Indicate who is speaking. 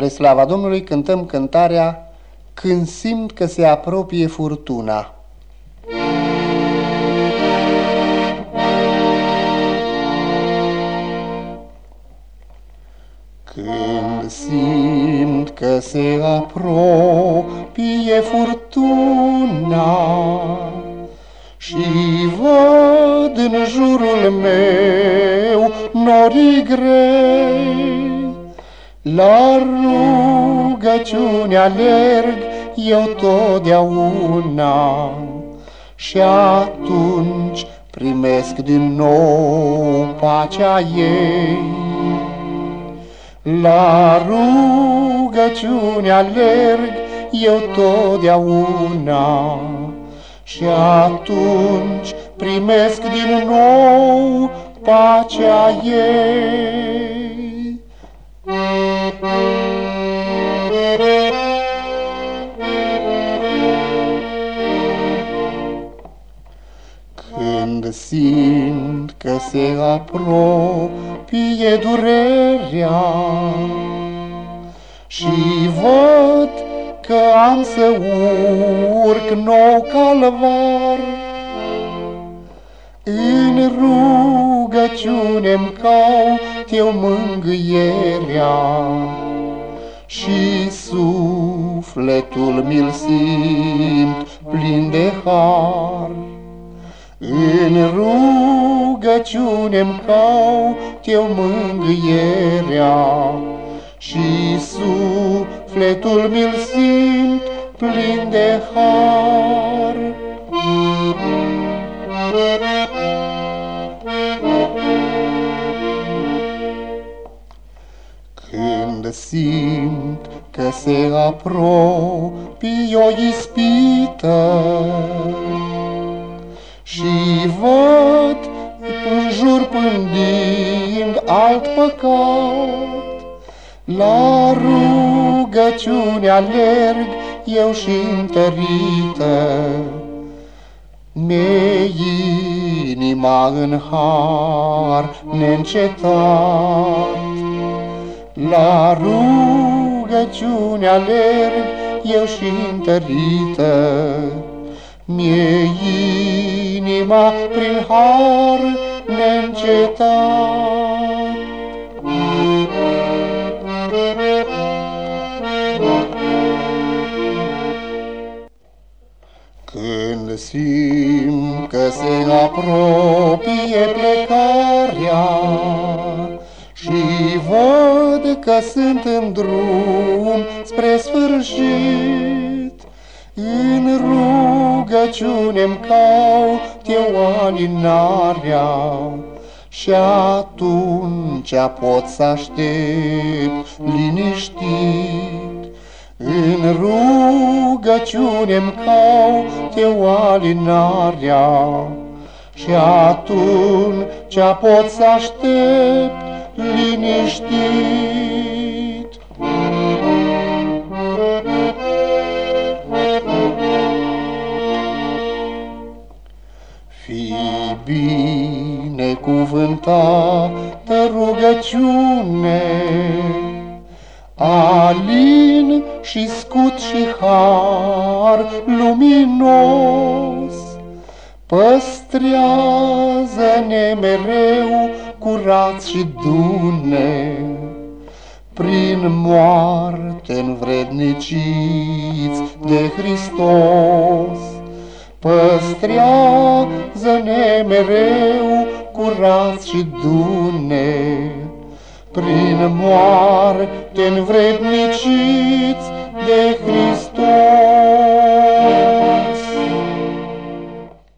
Speaker 1: Spre slava Domnului cântăm cântarea Când simt că se apropie furtuna. Când simt că se apropie furtuna Și văd în jurul meu norii grei la rugăciune alerg eu totdeauna Și atunci primesc din nou pacea ei. La rugăciune alerg eu totdeauna Și atunci primesc din nou pacea ei. Când simt că se apropie durerea. Și văd că am să urc nou calvar. În rugăciune-mi caut eu mângâierea Și sufletul mi-l simt plin de har în rugăciune-mi caut eu mângâierea Și sufletul mi-l simt plin de har. Când simt că se apropie o ispită, și văd în jur pândind alt păcat. La rugăciune alerg eu și întărită, mi inima în har neîncetat. La rugăciune alerg eu și întărită, Mie inima prin har neîncetat. Când simt că se apropie plecarea Și văd că sunt în drum spre sfârșit, În rugăciune-mi caut eu alinarea și atunci pot să aștept liniștit. În rugăciune-mi caut eu alinarea și atunci pot să aștept liniștit. Binecuvântată rugăciune, alin și scut și har luminos, Păstrează-ne mereu curați și dune, Prin moarte învredniciți de Hristos. Păstrează-ne mereu curați și dune, Prin moarte învredniciți de Hristos.